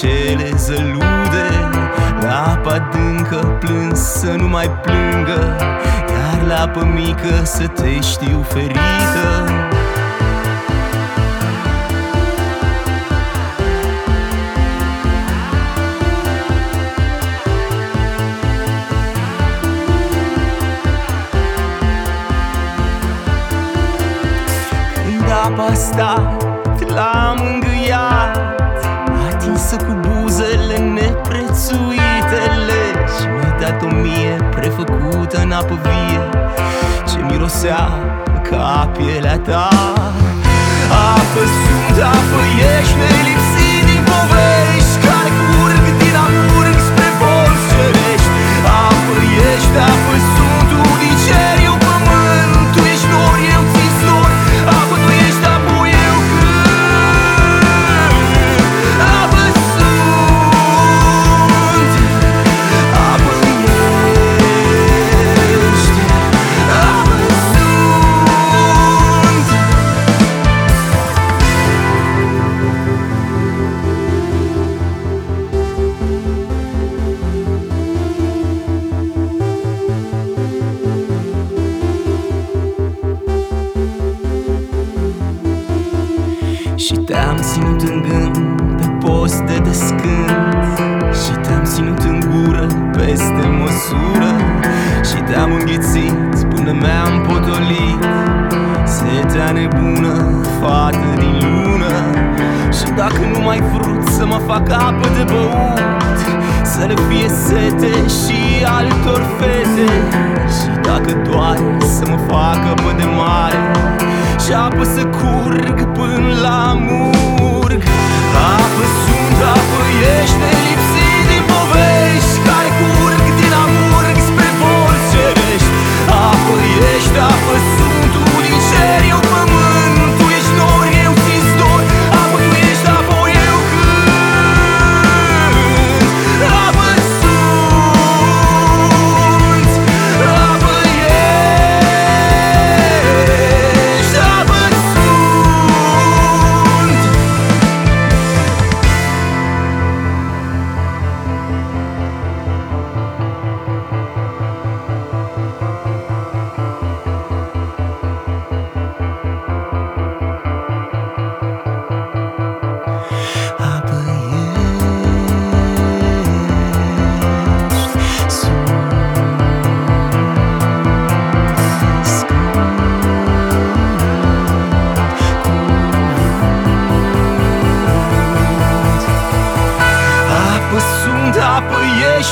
cele zălude La apa adâncă plâns să nu mai plângă Iar la apă mică să te știu ferită Când apa asta l-am îngâiat neprețuitele Și mi-ai dat o mie prefăcută în apă vie. Ce mirosea ca pielea ta. Apă sunt, apă ești, nelipsit Și te-am ținut în gând pe post de descânt Și te-am ținut în gură peste măsură. Și te-am înghițit până mi-am potolit. Setea nebună, fată din lună. Și dacă nu mai vrut să mă fac apă de băut Să le fie sete și altor fete. Și dacă doar să mă facă apă de mare Și apă să curgă la murg. Apă sunt, apă ești nelipsit din povești. Care curg din amurg spre vor cerești. Apă ești, apă sunt, uniceri, eu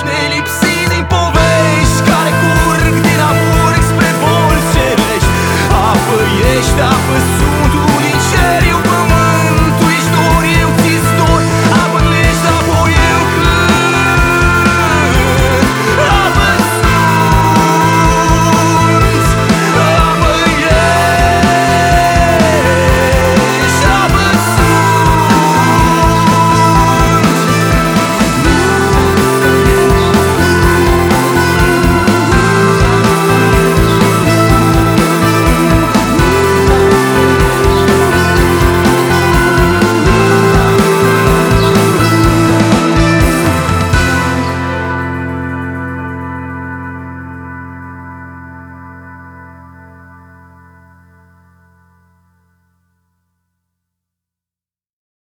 нелепс